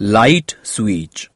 light switch.